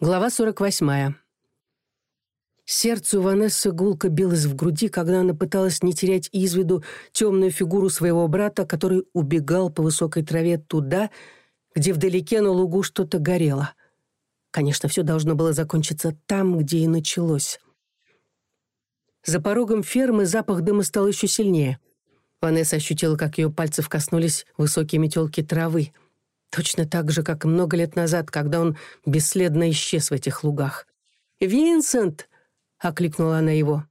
Глава 48. Сердце у Ванессы гулко билось в груди, когда она пыталась не терять из виду темную фигуру своего брата, который убегал по высокой траве туда, где вдалеке на лугу что-то горело. Конечно, все должно было закончиться там, где и началось. За порогом фермы запах дыма стал еще сильнее. Ванесса ощутила, как ее пальцы коснулись высокие метелки травы — Точно так же, как много лет назад, когда он бесследно исчез в этих лугах. «Винсент!» — окликнула она его.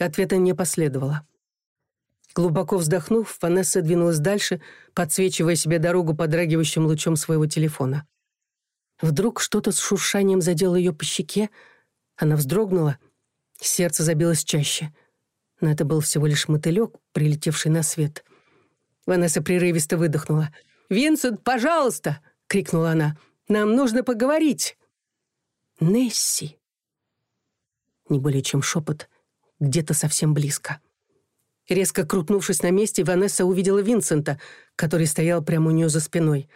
Ответа не последовало. Глубоко вздохнув, Ванесса двинулась дальше, подсвечивая себе дорогу подрагивающим лучом своего телефона. Вдруг что-то с шуршанием задело ее по щеке. Она вздрогнула. Сердце забилось чаще. Но это был всего лишь мотылек, прилетевший на свет. Ванесса прерывисто выдохнула — Винсент, пожалуйста!» — крикнула она. «Нам нужно поговорить!» «Несси!» Не более чем шепот, где-то совсем близко. Резко крутнувшись на месте, Ванесса увидела Винсента, который стоял прямо у нее за спиной.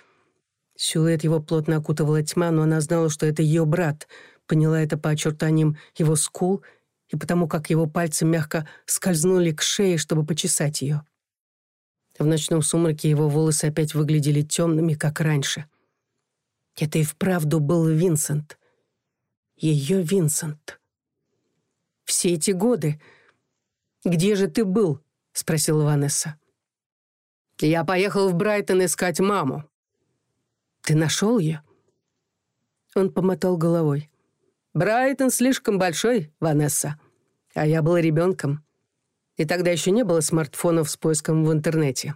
Силуэт его плотно окутывала тьма, но она знала, что это ее брат, поняла это по очертаниям его скул и потому, как его пальцы мягко скользнули к шее, чтобы почесать ее. В ночном сумраке его волосы опять выглядели темными, как раньше. Это и вправду был Винсент. Ее Винсент. «Все эти годы... Где же ты был?» — спросила Ванесса. «Я поехал в Брайтон искать маму». «Ты нашел ее?» Он помотал головой. «Брайтон слишком большой, Ванесса, а я был ребенком И тогда еще не было смартфонов с поиском в интернете.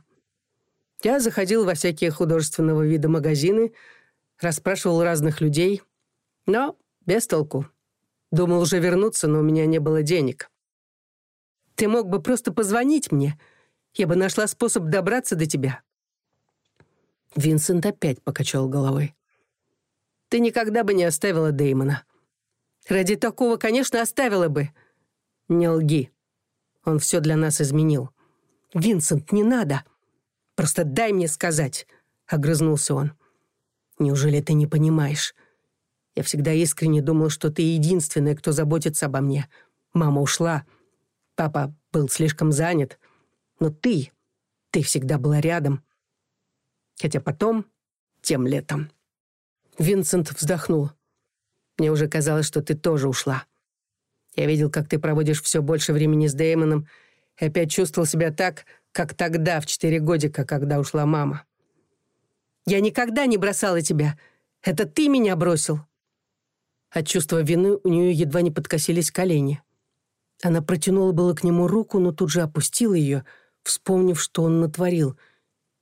Я заходил во всякие художественного вида магазины, расспрашивал разных людей, но без толку. Думал уже вернуться, но у меня не было денег. Ты мог бы просто позвонить мне. Я бы нашла способ добраться до тебя. Винсент опять покачал головой. Ты никогда бы не оставила Дэймона. Ради такого, конечно, оставила бы. Не лги. Он все для нас изменил. «Винсент, не надо! Просто дай мне сказать!» — огрызнулся он. «Неужели ты не понимаешь? Я всегда искренне думал, что ты единственная, кто заботится обо мне. Мама ушла. Папа был слишком занят. Но ты, ты всегда была рядом. Хотя потом, тем летом...» Винсент вздохнул. «Мне уже казалось, что ты тоже ушла. Я видел, как ты проводишь все больше времени с Дэймоном, и опять чувствовал себя так, как тогда, в четыре годика, когда ушла мама. Я никогда не бросала тебя. Это ты меня бросил. От чувства вины у нее едва не подкосились колени. Она протянула было к нему руку, но тут же опустила ее, вспомнив, что он натворил,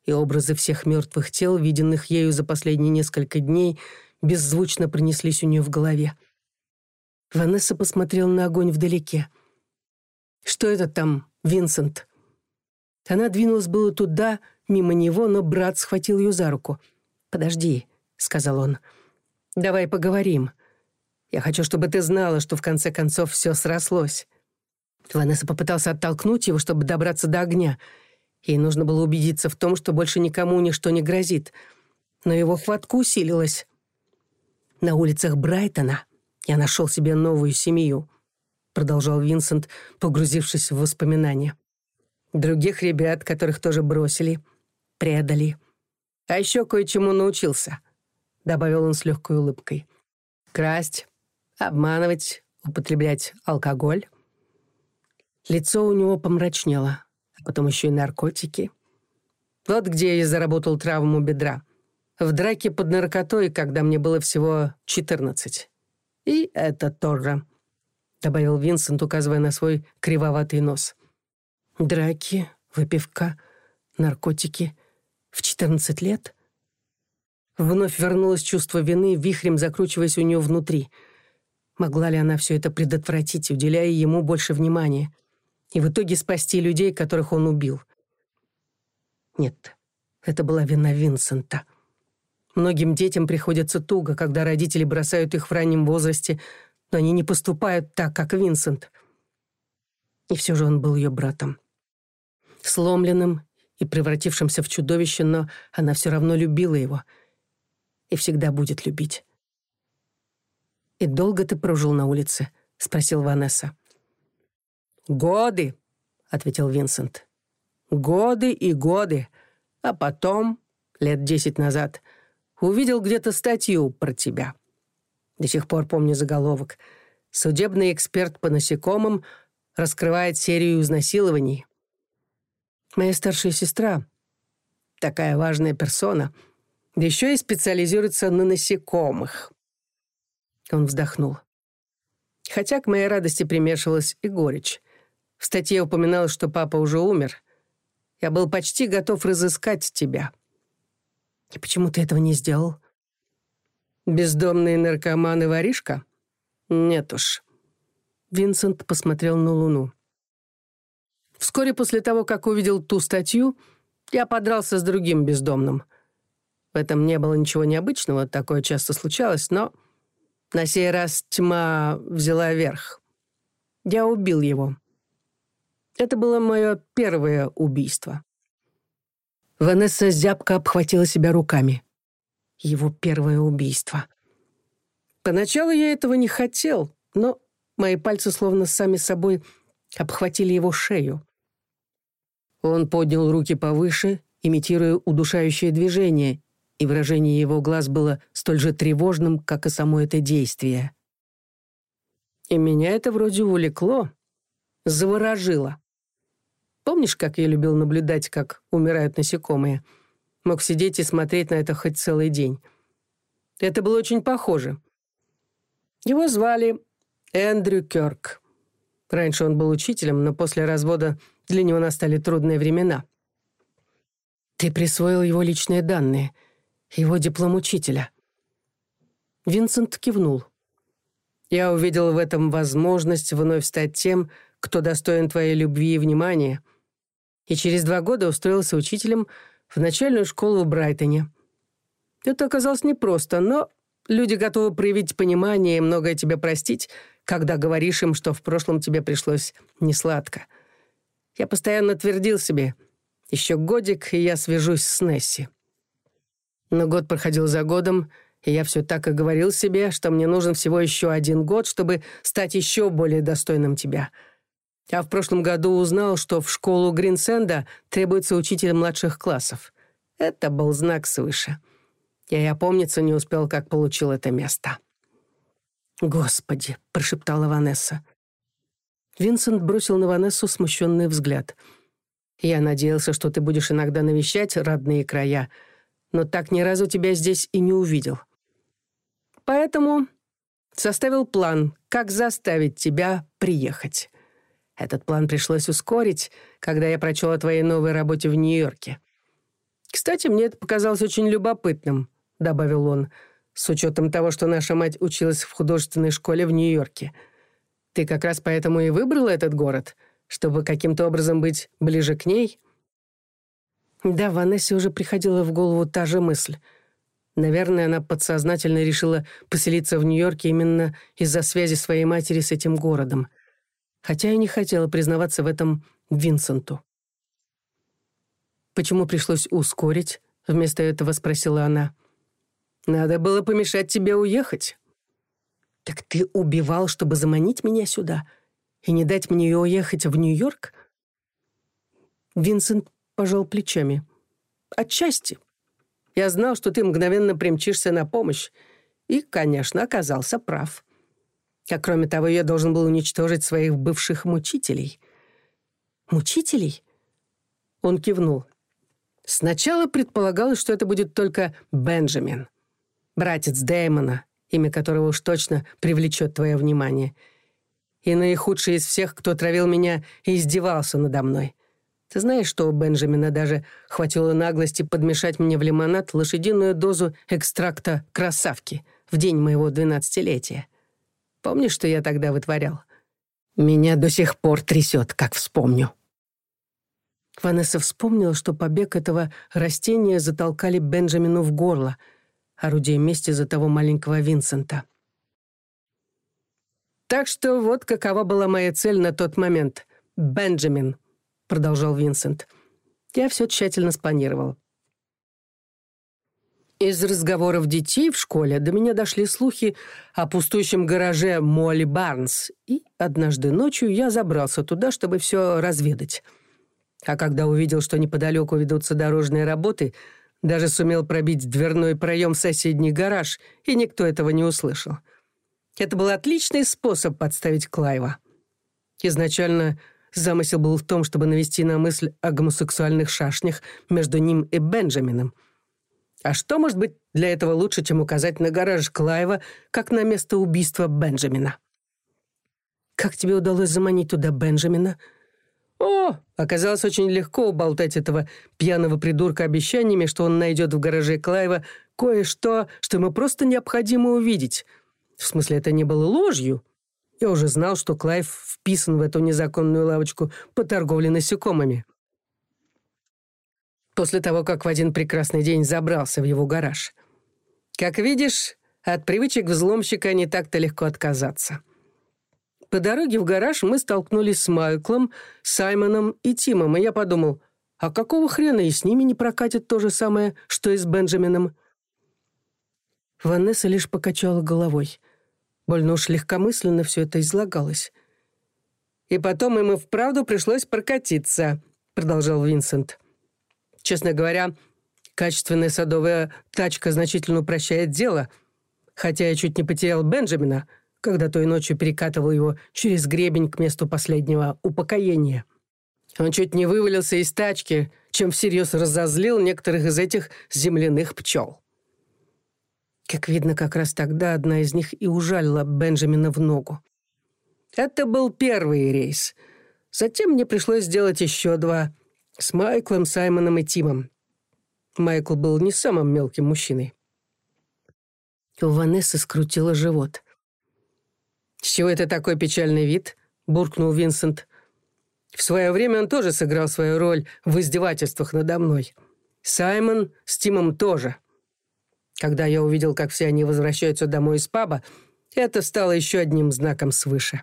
и образы всех мертвых тел, виденных ею за последние несколько дней, беззвучно пронеслись у нее в голове. Ванесса посмотрела на огонь вдалеке. «Что это там, Винсент?» Она двинулась было туда, мимо него, но брат схватил ее за руку. «Подожди», — сказал он. «Давай поговорим. Я хочу, чтобы ты знала, что в конце концов все срослось». Ванесса попытался оттолкнуть его, чтобы добраться до огня. Ей нужно было убедиться в том, что больше никому ничто не грозит. Но его хватка усилилась. На улицах Брайтона «Я нашел себе новую семью», — продолжал Винсент, погрузившись в воспоминания. «Других ребят, которых тоже бросили, предали. А еще кое-чему научился», — добавил он с легкой улыбкой. «Красть, обманывать, употреблять алкоголь». Лицо у него помрачнело, а потом еще и наркотики. Вот где я заработал травму бедра. В драке под наркотой, когда мне было всего четырнадцать. и это Торра», — добавил Винсент, указывая на свой кривоватый нос. «Драки, выпивка, наркотики. В 14 лет?» Вновь вернулось чувство вины, вихрем закручиваясь у нее внутри. Могла ли она все это предотвратить, уделяя ему больше внимания? И в итоге спасти людей, которых он убил? Нет, это была вина Винсента. Многим детям приходится туго, когда родители бросают их в раннем возрасте, но они не поступают так, как Винсент. И все же он был ее братом. Сломленным и превратившимся в чудовище, но она все равно любила его. И всегда будет любить. «И долго ты прожил на улице?» — спросил Ванесса. «Годы», — ответил Винсент. «Годы и годы. А потом, лет десять назад, — увидел где-то статью про тебя». До сих пор помню заголовок. «Судебный эксперт по насекомым раскрывает серию изнасилований». Моя старшая сестра, такая важная персона, да еще и специализируется на насекомых. Он вздохнул. Хотя к моей радости примешивалась и горечь. В статье упоминалось, что папа уже умер. Я был почти готов разыскать тебя. — и Почему ты этого не сделал? Бездомные наркоманы, воришка? Нет уж. Винсент посмотрел на Луну. Вскоре после того, как увидел ту статью, я подрался с другим бездомным. В этом не было ничего необычного, такое часто случалось, но на сей раз тьма взяла верх. Я убил его. Это было мое первое убийство. Ванесса зябко обхватила себя руками. Его первое убийство. Поначалу я этого не хотел, но мои пальцы словно сами собой обхватили его шею. Он поднял руки повыше, имитируя удушающее движение, и выражение его глаз было столь же тревожным, как и само это действие. И меня это вроде увлекло, заворожило. Помнишь, как я любил наблюдать, как умирают насекомые? Мог сидеть и смотреть на это хоть целый день. Это было очень похоже. Его звали Эндрю Кёрк. Раньше он был учителем, но после развода для него настали трудные времена. Ты присвоил его личные данные, его диплом учителя. Винсент кивнул. Я увидел в этом возможность вновь стать тем, кто достоин твоей любви и внимания — и через два года устроился учителем в начальную школу в Брайтоне. Это оказалось непросто, но люди готовы проявить понимание и многое тебе простить, когда говоришь им, что в прошлом тебе пришлось несладко. Я постоянно твердил себе, еще годик, и я свяжусь с Несси. Но год проходил за годом, и я все так и говорил себе, что мне нужен всего еще один год, чтобы стать еще более достойным тебя — а в прошлом году узнал, что в школу Гринсенда требуется учитель младших классов. Это был знак свыше. Я и опомниться не успел, как получил это место. «Господи!» — прошептала Ванесса. Винсент бросил на Ванессу смущенный взгляд. «Я надеялся, что ты будешь иногда навещать Этот план пришлось ускорить, когда я прочел о твоей новой работе в Нью-Йорке. «Кстати, мне это показалось очень любопытным», — добавил он, «с учетом того, что наша мать училась в художественной школе в Нью-Йорке. Ты как раз поэтому и выбрала этот город, чтобы каким-то образом быть ближе к ней?» Да, Ванессе уже приходила в голову та же мысль. Наверное, она подсознательно решила поселиться в Нью-Йорке именно из-за связи своей матери с этим городом хотя и не хотела признаваться в этом Винсенту. «Почему пришлось ускорить?» — вместо этого спросила она. «Надо было помешать тебе уехать». «Так ты убивал, чтобы заманить меня сюда и не дать мне уехать в Нью-Йорк?» Винсент пожал плечами. «Отчасти. Я знал, что ты мгновенно примчишься на помощь, и, конечно, оказался прав». Как кроме того, я должен был уничтожить своих бывших мучителей. Мучителей? Он кивнул. Сначала предполагалось, что это будет только Бенджамин, братец Дэймона, имя которого уж точно привлечет твое внимание. И наихудший из всех, кто травил меня и издевался надо мной. Ты знаешь, что у Бенджамина даже хватило наглости подмешать мне в лимонад лошадиную дозу экстракта красавки в день моего двенадцатилетия. Помнишь, что я тогда вытворял? Меня до сих пор трясет, как вспомню». Ванесса вспомнила, что побег этого растения затолкали Бенджамину в горло, а орудие мести за того маленького Винсента. «Так что вот какова была моя цель на тот момент. Бенджамин», — продолжал Винсент. «Я все тщательно спланировал. Из разговоров детей в школе до меня дошли слухи о пустующем гараже Молли Барнс, и однажды ночью я забрался туда, чтобы все разведать. А когда увидел, что неподалеку ведутся дорожные работы, даже сумел пробить дверной проем в соседний гараж, и никто этого не услышал. Это был отличный способ подставить Клайва. Изначально замысел был в том, чтобы навести на мысль о гомосексуальных шашнях между ним и Бенджамином — а что может быть для этого лучше, чем указать на гараж Клайва, как на место убийства Бенджамина? Как тебе удалось заманить туда Бенджамина? О, оказалось очень легко уболтать этого пьяного придурка обещаниями, что он найдет в гараже Клайва кое-что, что ему просто необходимо увидеть. В смысле, это не было ложью. Я уже знал, что Клайв вписан в эту незаконную лавочку по торговле насекомыми после того, как в один прекрасный день забрался в его гараж. Как видишь, от привычек взломщика не так-то легко отказаться. По дороге в гараж мы столкнулись с Майклом, Саймоном и Тимом, и я подумал, а какого хрена и с ними не прокатит то же самое, что и с Бенджамином? Ванесса лишь покачала головой. Больно уж легкомысленно все это излагалось. «И потом им и вправду пришлось прокатиться», — продолжал Винсент. Честно говоря, качественная с Майклом, Саймоном и Тимом. Майкл был не самым мелким мужчиной. У Ванессы скрутило живот. «С чего это такой печальный вид?» — буркнул Винсент. «В свое время он тоже сыграл свою роль в издевательствах надо мной. Саймон с Тимом тоже. Когда я увидел, как все они возвращаются домой из паба, это стало еще одним знаком свыше».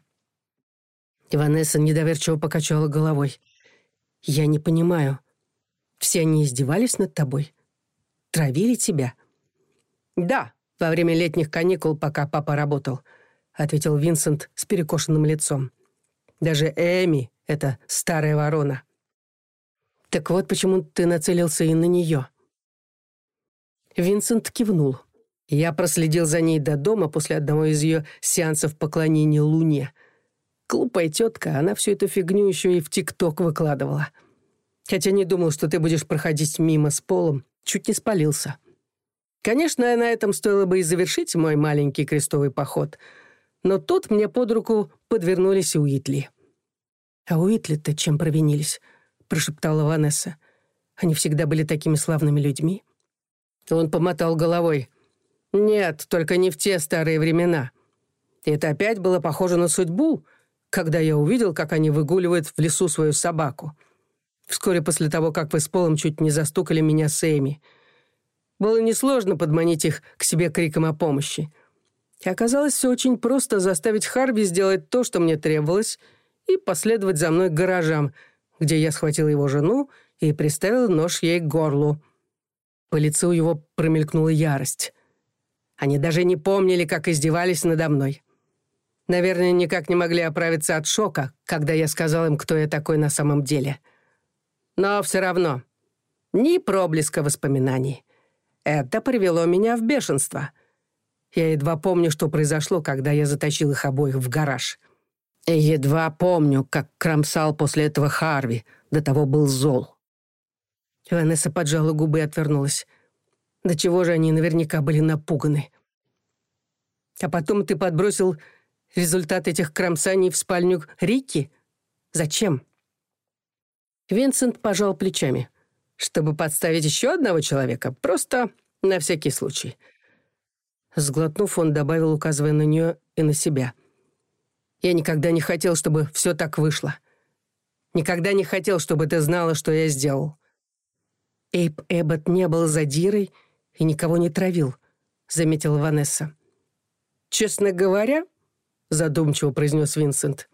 Иванесса недоверчиво покачала головой. «Я не понимаю. Все они издевались над тобой? Травили тебя?» «Да, во время летних каникул, пока папа работал», — ответил Винсент с перекошенным лицом. «Даже Эми — это старая ворона». «Так вот почему ты нацелился и на нее». Винсент кивнул. Я проследил за ней до дома после одного из ее сеансов поклонения Луне — Глупая тетка, она всю эту фигню еще и в ТикТок выкладывала. Хотя не думал, что ты будешь проходить мимо с полом. Чуть не спалился. Конечно, на этом стоило бы и завершить мой маленький крестовый поход. Но тут мне под руку подвернулись Уитли. «А Уитли-то чем провинились?» — прошептала Ванесса. «Они всегда были такими славными людьми». Он помотал головой. «Нет, только не в те старые времена. Это опять было похоже на судьбу, когда я увидел, как они выгуливают в лесу свою собаку. Вскоре после того, как вы с Полом чуть не застукали меня с Эми. Было несложно подманить их к себе криком о помощи. И оказалось все очень просто заставить Харви сделать то, что мне требовалось, и последовать за мной к гаражам, где я схватил его жену и приставил нож ей к горлу. По лицу его промелькнула ярость. Они даже не помнили, как издевались надо мной. Наверное, никак не могли оправиться от шока, когда я сказал им, кто я такой на самом деле. Но все равно, ни проблеска воспоминаний. Это привело меня в бешенство. Я едва помню, что произошло, когда я затащил их обоих результат этих кромсаний в спальню Рики? Зачем? Винсент пожал плечами. Чтобы подставить еще одного человека, просто на всякий случай. Сглотнув, он добавил, указывая на нее и на себя. «Я никогда не хотел, чтобы все так вышло. Никогда не хотел, чтобы ты знала, что я сделал». Эйп Эббот не был задирой и никого не травил, заметила Ванесса. «Честно говоря, задумчиво произнес Винсент.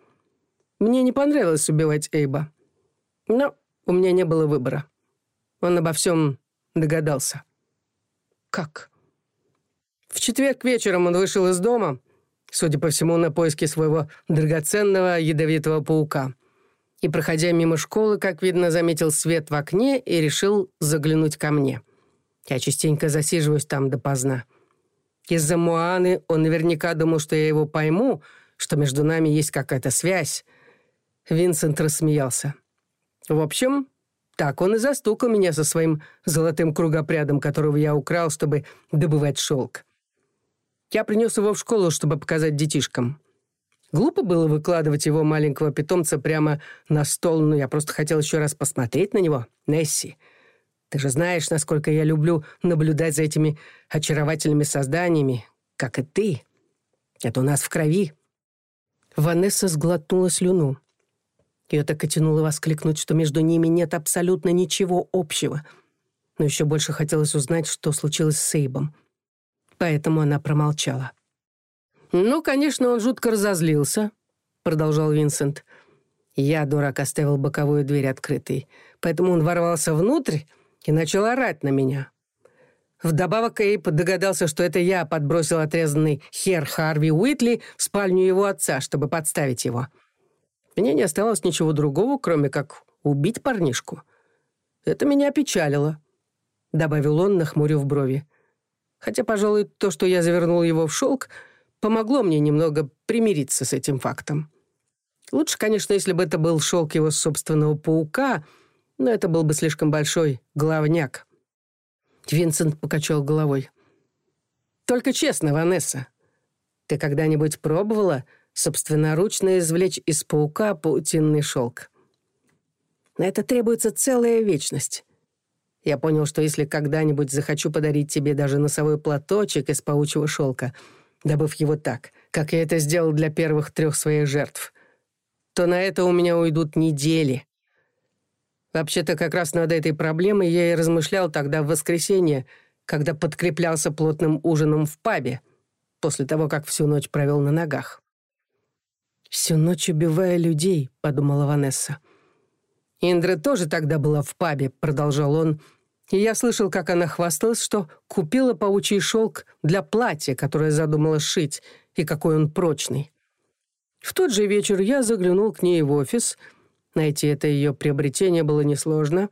«Мне не понравилось убивать Эйба. Но у меня не было выбора. Он обо всем догадался». «Как?» В четверг вечером он вышел из дома, судя по всему, на поиски своего драгоценного ядовитого паука. И, проходя мимо школы, как видно, заметил свет в окне и решил заглянуть ко мне. Я частенько засиживаюсь там допоздна. Из-за Муаны он наверняка думал, что я его пойму, что между нами есть какая-то связь. Винсент рассмеялся. В общем, так он и застукал меня со своим золотым кругопрядом, которого я украл, чтобы добывать шелк. Я принес его в школу, чтобы показать детишкам. Глупо было выкладывать его маленького питомца прямо на стол, но я просто хотел еще раз посмотреть на него. Несси, ты же знаешь, насколько я люблю наблюдать за этими очаровательными созданиями, как и ты. Это у нас в крови». Ванесса сглотнула слюну. Ее так и тянуло воскликнуть, что между ними нет абсолютно ничего общего. Но еще больше хотелось узнать, что случилось с Сейбом. Поэтому она промолчала. «Ну, конечно, он жутко разозлился», — продолжал Винсент. «Я, дурак, оставил боковую дверь открытой, поэтому он ворвался внутрь и начал орать на меня. Вдобавок Эйп догадался, что это я подбросил отрезанный хер Харви Уитли в спальню его отца, чтобы подставить его. Мне не осталось ничего другого, кроме как убить парнишку. Это меня опечалило, — добавил он, нахмурив брови. Хотя, пожалуй, то, что я завернул его в шелк, помогло мне Винсент покачал головой. «Только честно, Ванесса, ты когда-нибудь пробовала собственноручно извлечь из паука паутинный шелк?» На это требуется целая вечность. Я понял, что если когда-нибудь захочу подарить тебе даже носовой платочек из паучьего шелка, добыв его так, как я это сделал для первых трех своих жертв, то на это у меня уйдут недели, Вообще-то как раз над этой проблемой я и размышлял тогда в воскресенье, когда подкреплялся плотным ужином в пабе, после того, как всю ночь провел на ногах. «Всю ночь убивая людей», — подумала Ванесса. «Индра тоже тогда была в пабе», — продолжал он, «и я слышал, как она хвасталась, что купила паучий шелк для платья, которое задумала шить, и какой он прочный. В тот же вечер я заглянул к ней в офис — Найти это ее приобретение было несложно.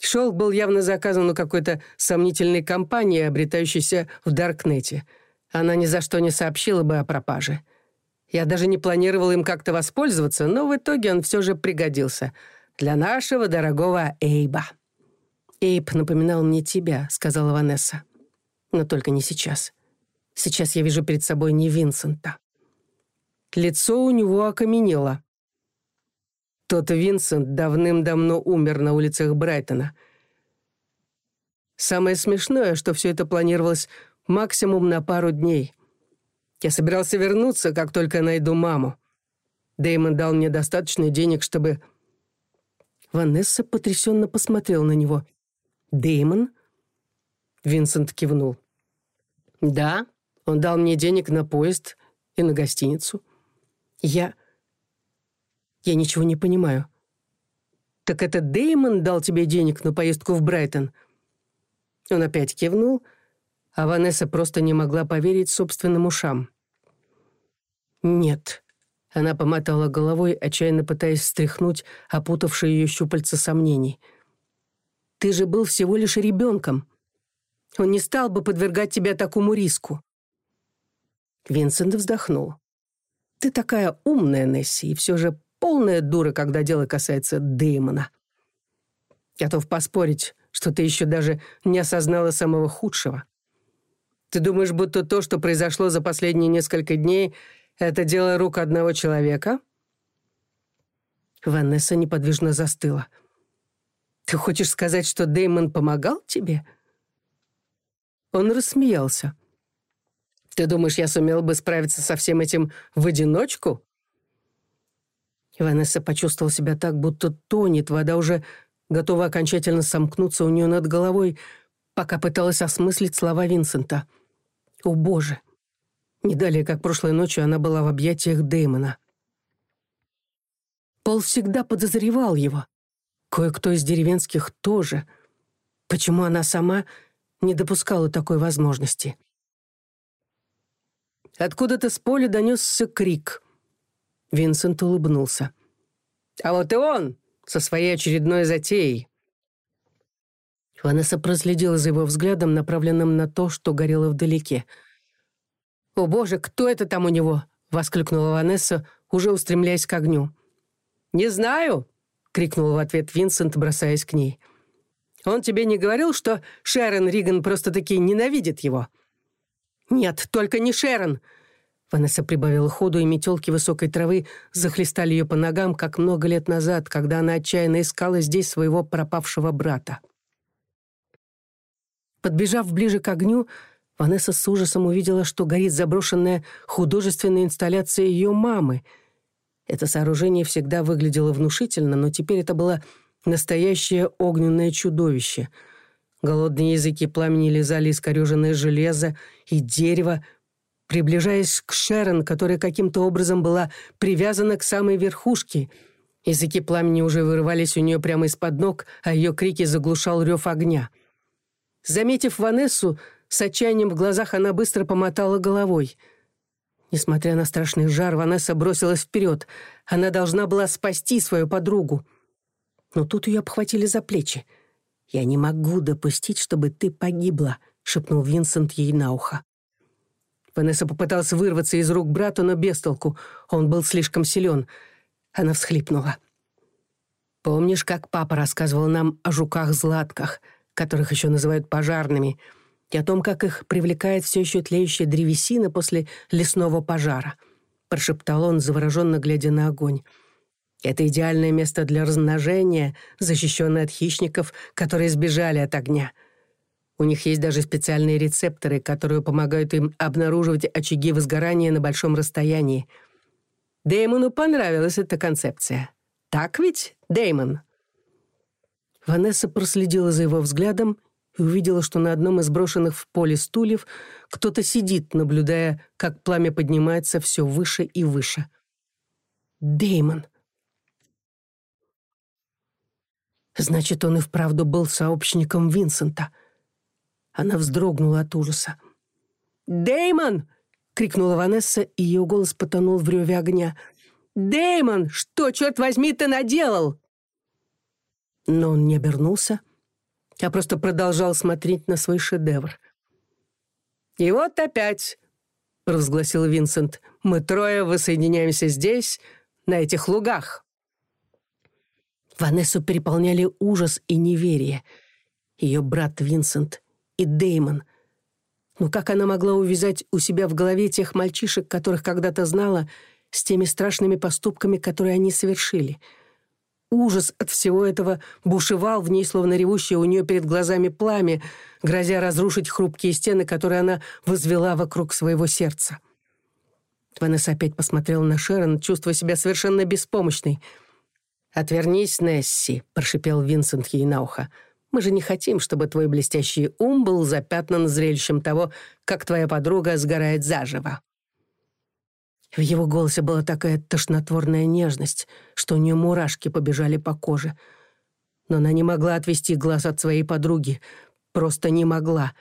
Шелк был явно заказан у какой-то сомнительной компании, обретающейся в Даркнете. Она ни за что не сообщила бы о пропаже. Я даже не планировал им как-то воспользоваться, но в итоге он все же пригодился. Для нашего дорогого Эйба. «Эйб напоминал мне тебя», — сказала Ванесса. «Но только не сейчас. Сейчас я вижу перед собой не Винсента». Лицо у него окаменело. Тот Винсент давным-давно умер на улицах Брайтона. Самое смешное, что все это планировалось максимум на пару дней. Я собирался вернуться, как только найду маму. Дэймон дал мне достаточно денег, чтобы... Ванесса потрясенно посмотрел на него. «Дэймон?» Винсент кивнул. «Да, он дал мне денег на поезд и на гостиницу. Я...» Я ничего не понимаю. Так это Деймон дал тебе денег на поездку в Брайтон? Он опять кивнул, а Ванесса просто не могла поверить собственным ушам. Нет. Она помотала головой, отчаянно пытаясь встряхнуть опутавшие ее щупальца сомнений. «Ты же был всего лишь ребенком. Он не стал бы подвергать тебя такому риску». Винсент вздохнул. «Ты такая умная, Несси, и все же полная дура, когда дело касается Дэймона. Готов поспорить, что ты еще даже не осознала самого худшего. Ты думаешь, будто то, что произошло за последние несколько дней, это дело рук одного человека?» Ванесса неподвижно застыла. «Ты хочешь сказать, что Дэймон помогал тебе?» Он рассмеялся. «Ты думаешь, я сумел бы справиться со всем этим в одиночку?» Ванесса почувствовала себя так, будто тонет, вода уже готова окончательно сомкнуться у нее над головой, пока пыталась осмыслить слова Винсента. «О, Боже!» Не далее, как прошлой ночью, она была в объятиях Дэймона. Пол всегда подозревал его. Кое-кто из деревенских тоже. Винсент улыбнулся. «А вот и он! Со своей очередной затеей!» Ванесса проследила за его взглядом, направленным на то, что горело вдалеке. «О боже, кто это там у него?» — воскликнула Ванесса, уже устремляясь к огню. «Не знаю!» — крикнул в ответ Винсент, бросаясь к ней. «Он тебе не говорил, что Шерон Риган просто-таки ненавидит его?» «Нет, только не Шерон!» Ванесса прибавила ходу, и метелки высокой травы захлестали ее по ногам, как много лет назад, когда она отчаянно искала здесь своего пропавшего брата. Подбежав ближе к огню, Ванесса с ужасом увидела, что горит заброшенная художественная инсталляция ее мамы. Это сооружение всегда выглядело внушительно, но теперь это было настоящее огненное чудовище. приближаясь к Шерон, которая каким-то образом была привязана к самой верхушке. Языки пламени уже вырывались у нее прямо из-под ног, а ее крики заглушал рев огня. Заметив Ванессу, с отчаянием в глазах она быстро помотала головой. Несмотря на страшный жар, Ванесса бросилась вперед. Она должна была спасти свою подругу. Но тут ее обхватили за плечи. «Я не могу допустить, чтобы ты погибла», — шепнул Винсент ей на ухо. Ванесса попытался вырваться из рук брата, но без толку. Он был слишком силен. Она всхлипнула. «Помнишь, как папа рассказывал нам о жуках-златках, которых еще называют пожарными, и о том, как их привлекает все еще тлеющая древесина после лесного пожара?» Прошептал он, завороженно глядя на огонь. «Это идеальное место для размножения, защищенное от хищников, которые сбежали от огня». У них есть даже специальные рецепторы, которые помогают им обнаруживать очаги возгорания на большом расстоянии. Дэймону понравилась эта концепция. Так ведь, Дэймон? Ванесса проследила за его взглядом и увидела, что на одном из брошенных в поле стульев кто-то сидит, наблюдая, как пламя поднимается все выше и выше. Деймон. Значит, он и вправду был сообщником Винсента. Она вздрогнула от ужаса. «Дэймон!» — крикнула Ванесса, и ее голос потонул в реве огня. «Дэймон, что, черт возьми, ты наделал?» Но он не обернулся, а просто продолжал смотреть на свой шедевр. «И вот опять», — разгласил Винсент, — «мы трое воссоединяемся здесь, на этих лугах». Ванессу переполняли ужас и неверие. Ее брат Винсент и Деймон. Но как она могла увязать у себя в голове тех мальчишек, которых когда-то знала, с теми страшными поступками, которые они совершили? Ужас от всего этого бушевал в ней, словно ревущее у нее перед глазами пламя, грозя разрушить хрупкие стены, которые она возвела вокруг своего сердца. Ванесса опять посмотрела на Шерон, чувствуя себя совершенно беспомощной. «Отвернись, Несси», — прошипел Винсент ей на ухо. «Мы же не хотим, чтобы твой блестящий ум был запятнан зрелищем того, как твоя подруга сгорает заживо». В его голосе была такая тошнотворная нежность, что у нее мурашки побежали по коже. Но она не могла отвести глаз от своей подруги. Просто не могла.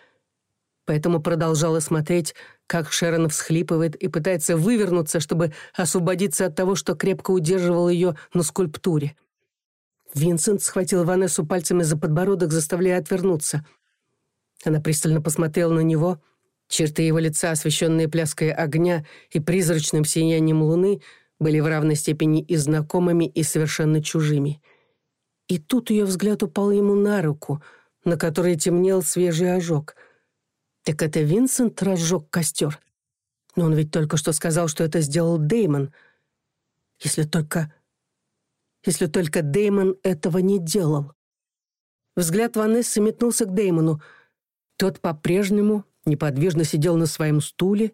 Поэтому продолжала смотреть, как Шерон всхлипывает и пытается вывернуться, чтобы освободиться Винсент схватил Ванессу пальцами за подбородок, заставляя отвернуться. Она пристально посмотрела на него. Черты его лица, освещенные пляской огня и призрачным сиянием луны, были в равной степени и знакомыми, и совершенно чужими. И тут ее взгляд упал ему на руку, на которой темнел свежий ожог. Так это Винсент разжег костер. Но он ведь только что сказал, что это сделал Деймон. Если только Если только Деймон этого не делал. Взгляд Ванессы метнулся к Деймону. Тот по-прежнему неподвижно сидел на своем стуле,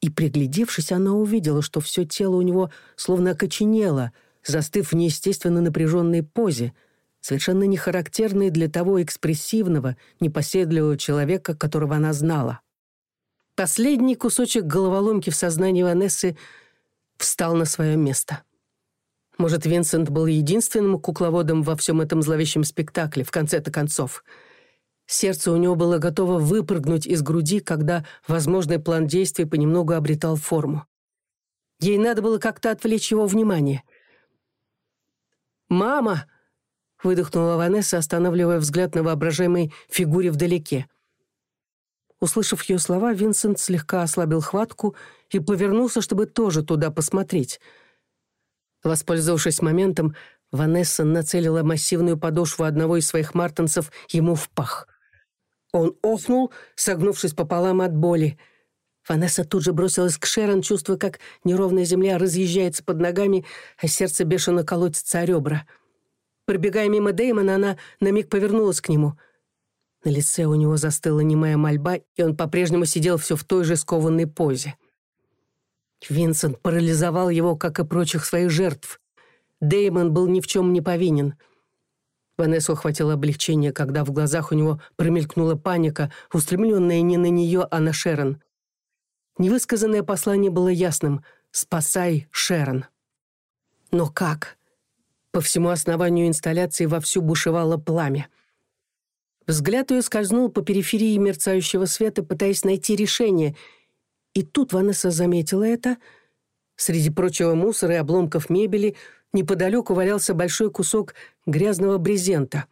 и, приглядевшись, она увидела, что все тело у него словно окоченело, застыв в неестественно напряженной позе, совершенно не характерной для того экспрессивного, непоседливого человека, которого она знала. Последний кусочек головоломки в сознании Ванессы встал на свое место. Может, Винсент был единственным кукловодом во всем этом зловещем спектакле, в конце-то концов. Сердце у него было готово выпрыгнуть из груди, когда возможный план действий понемногу обретал форму. Ей надо было как-то отвлечь его внимание. «Мама!» — выдохнула Ванесса, останавливая взгляд на воображаемой фигуре вдалеке. Услышав ее слова, Винсент слегка ослабил хватку и повернулся, чтобы тоже туда посмотреть — Воспользовавшись моментом, Ванесса нацелила массивную подошву одного из своих мартенцев ему в пах. Он охнул, согнувшись пополам от боли. Ванесса тут же бросилась к Шерон, чувствуя, как неровная земля разъезжается под ногами, а сердце бешено колотится о ребра. Пробегая мимо Дэймона, она на миг повернулась к нему. На лице у него застыла немая мольба, и он по-прежнему сидел все в той же скованной позе. Винсент парализовал его, как и прочих своих жертв. Деймон был ни в чем не повинен. Ванесса охватило облегчение, когда в глазах у него промелькнула паника, устремленная не на нее, а на Шерон. Невысказанное послание было ясным «Спасай Шерон». Но как? По всему основанию инсталляции вовсю бушевало пламя. Взгляд ее скользнул по периферии мерцающего света, пытаясь найти решение — И тут Ванесса заметила это. Среди прочего мусора и обломков мебели неподалеку валялся большой кусок грязного брезента.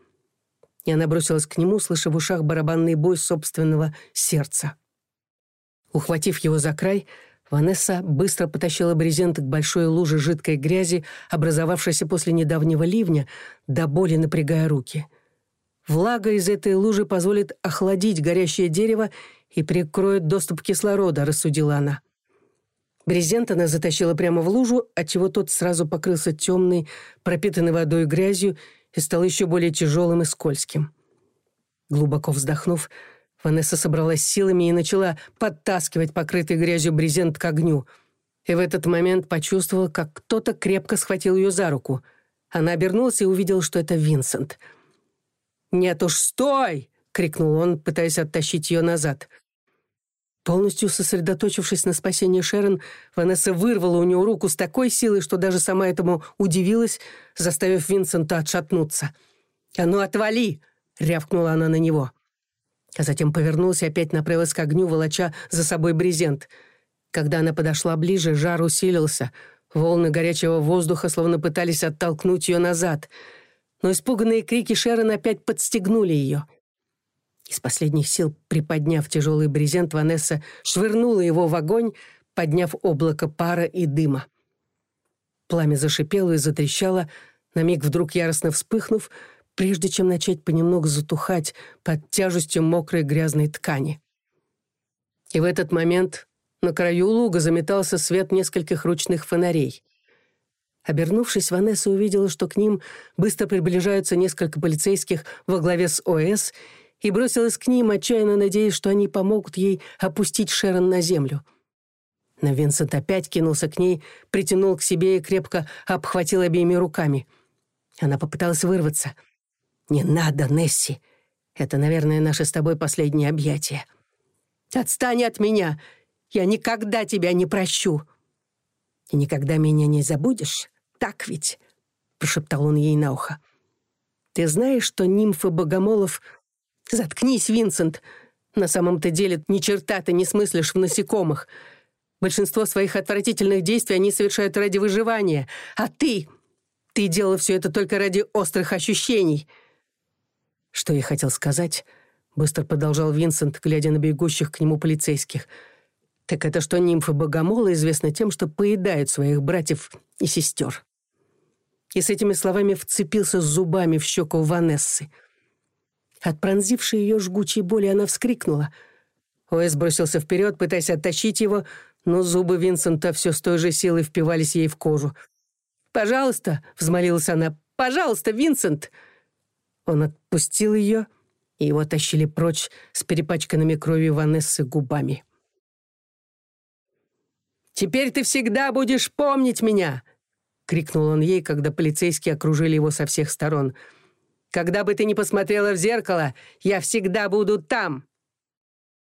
И она бросилась к нему, слыша в ушах барабанный бой собственного сердца. Ухватив его за край, Ванесса быстро потащила брезент к большой луже жидкой грязи, образовавшейся после недавнего ливня, до боли напрягая руки. Влага из этой лужи позволит охладить горящее дерево и прикроет доступ кислорода», — рассудила она. Брезент она затащила прямо в лужу, отчего тот сразу покрылся темной, пропитанной водой и грязью и стал еще более тяжелым и скользким. Глубоко вздохнув, Ванесса собралась силами и начала подтаскивать покрытый грязью брезент к огню. И в этот момент почувствовала, как кто-то крепко схватил ее за руку. Она обернулась и увидела, что это Винсент. «Нет уж, стой!» — крикнул он, пытаясь оттащить ее назад. Полностью сосредоточившись на спасении Шерон, Ванесса вырвала у нее руку с такой силой, что даже сама этому удивилась, заставив Винсента отшатнуться. «А ну, отвали!» — рявкнула она на него. А затем повернулась и опять направилась к огню, волоча за собой брезент. Когда она подошла ближе, жар усилился. Волны горячего воздуха словно пытались оттолкнуть ее назад. Но испуганные крики Шерон опять подстегнули ее — из последних сил, приподняв тяжелый брезент, Ванесса швырнула его в огонь, подняв облако пара и дыма. Пламя зашипело и затрещало, на миг вдруг яростно вспыхнув, прежде чем начать понемногу затухать под тяжестью мокрой грязной ткани. И в этот момент на краю луга заметался свет нескольких ручных фонарей. Обернувшись, Ванесса увидела, что к ним быстро приближаются несколько полицейских во главе с ОС — и бросилась к ним, отчаянно надеясь, что они помогут ей опустить Шерон на землю. Но Винсент опять кинулся к ней, притянул к себе и крепко обхватил обеими руками. Она попыталась вырваться. «Не надо, Несси! Это, наверное, наше с тобой последнее объятие. Отстань от меня! Я никогда тебя не прощу!» «Ты никогда меня не забудешь? Так ведь?» — прошептал он ей на ухо. «Ты знаешь, что нимфы богомолов «Заткнись, Винсент!» На самом то деле ни черта ты не смыслишь в насекомых. Большинство своих отвратительных действий они совершают ради выживания. А ты... Ты делал все это только ради острых ощущений. Что я хотел сказать, быстро продолжал Винсент, глядя на бегущих к нему полицейских. Так это что нимфы-богомолы известны тем, что поедают своих братьев и сестер. И с этими словами вцепился зубами в щеку Ванессы — От пронзившей ее жгучей боли она вскрикнула. Уэс бросился вперед, пытаясь оттащить его, но зубы Винсента все с той же силой впивались ей в кожу. «Пожалуйста!» — взмолилась она. «Пожалуйста, Винсент!» Он отпустил ее, и его тащили прочь с перепачканными кровью Ванессы губами. «Теперь ты всегда будешь помнить меня!» — крикнул он ей, когда Когда бы ты ни посмотрела в зеркало, я всегда буду там!»